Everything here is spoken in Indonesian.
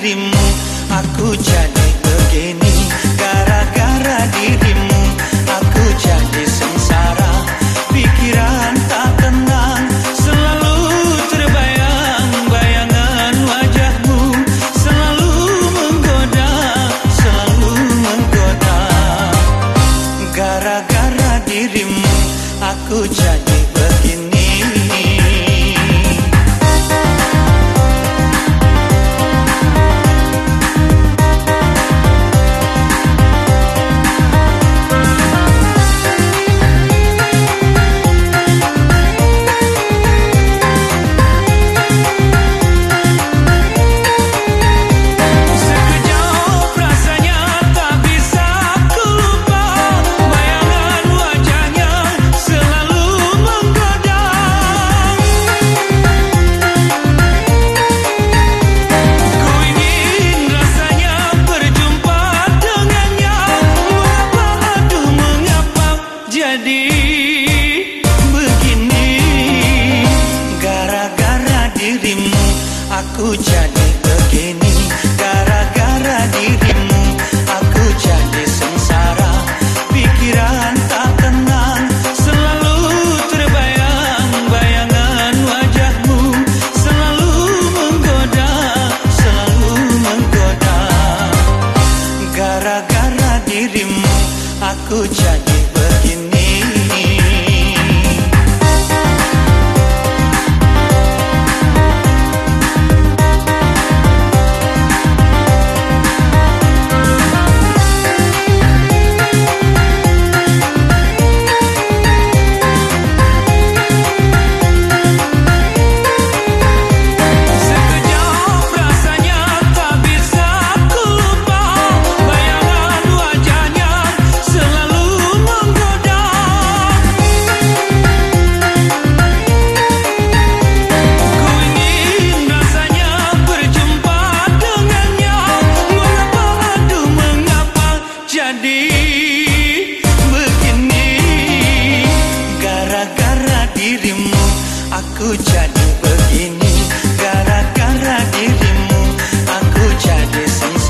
dirimu aku jadi begini. Gara-gara dirimu aku jadi sengsara. Pikiran tak tenang selalu terbayang bayangan wajahmu. Selalu menggoda selalu menggoda. Gara-gara dirimu aku jadi begini. aku jadi begini Gara-gara dirimu. Aku jadi sengsara Pikiran tak tenang. Selalu terbayang Bayangan wajahmu. Selalu menggoda Selalu menggoda. Gara-gara dirimu aku jadi jadi begini. Gara-gara dirimu aku jadi begini. Gara-gara dirimu aku jadi sengsara